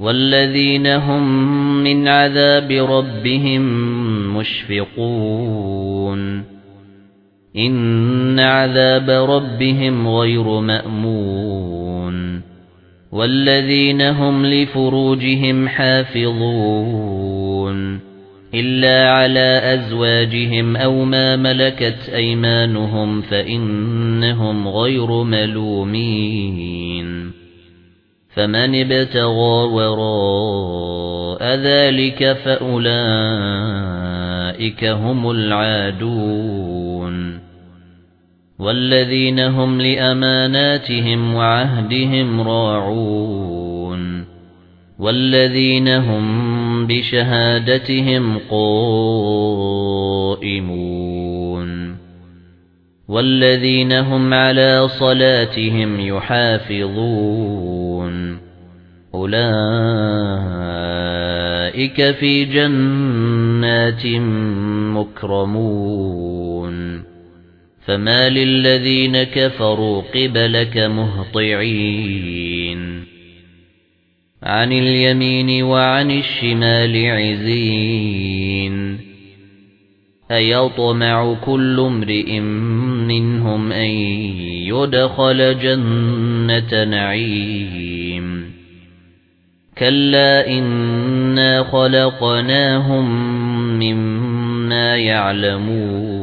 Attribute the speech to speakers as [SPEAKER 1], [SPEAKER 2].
[SPEAKER 1] والذين هم من عذاب ربهم مشفقون. إن عذاب ربهم غير مأمون. والذين هم لفروجهم حافظون. إلا على أزواجهم أو ما ملكت أيمانهم فإنهم غير ملومين. فمن ابتغى وراء ذلك فأولئك هم العادون والذين هم لأماناتهم وعهدهم راعون والذين هم بشهادتهم قائمون والذين هم على صلاتهم يحافظون أولئك في جنات مكرمون فما للذين كفروا قبلك مهطعين عن اليمين وعن الشمال عزين أيطمع كل امرئ منهم أن يدخل جنة نعيم. كلا إنا خلقناهم مما يعلمون.